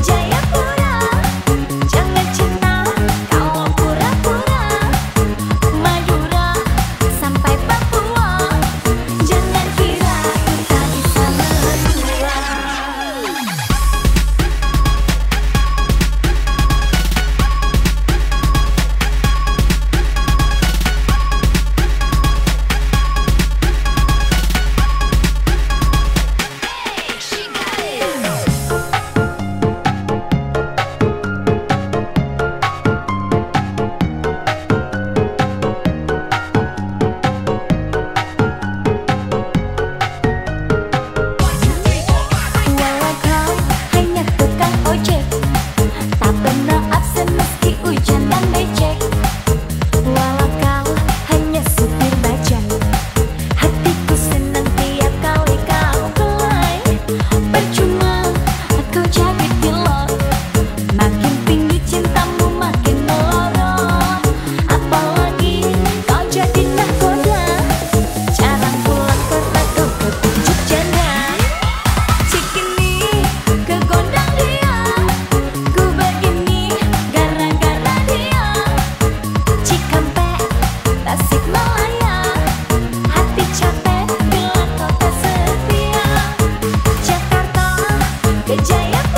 जाए DJ